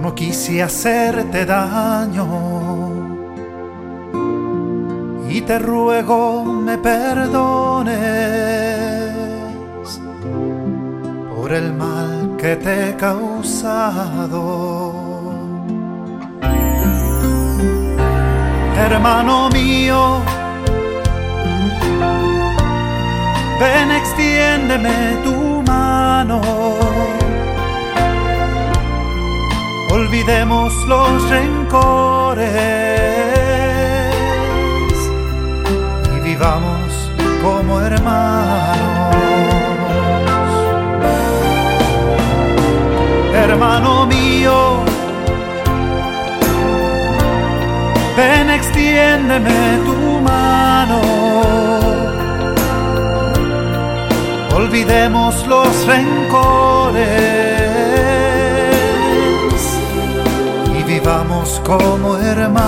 No quise hacerte daño y te ruego me perdones por el mal que te he causado. Hermano mío, ven extiéndeme tu mano. Olvidemos los rencores y vivamos como hermanos. Hermano mío, ven extiéndeme tu mano. Olvidemos los rencores como hermanos.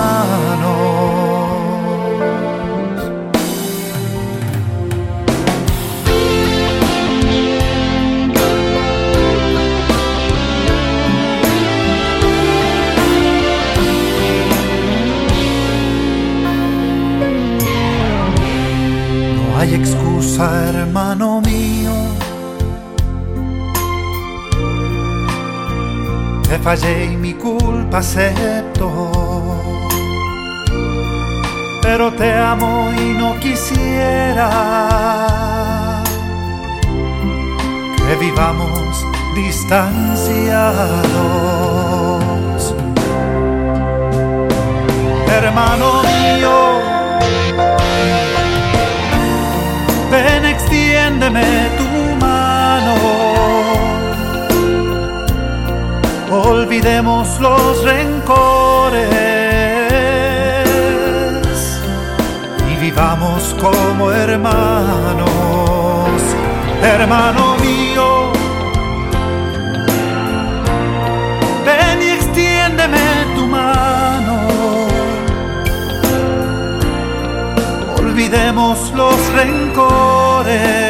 No hay excusa, hermano mío. Te fallé y mi culpa acepto. Pero te amo y no quisiera que vivamos distanciados. Olvidemos los rencores y vivamos como hermanos. Hermano mío, ven y extiéndeme tu mano. Olvidemos los rencores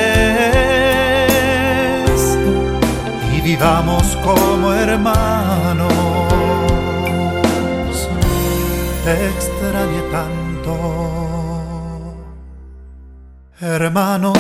vivamos como hermanos. Te extrañé tanto, hermano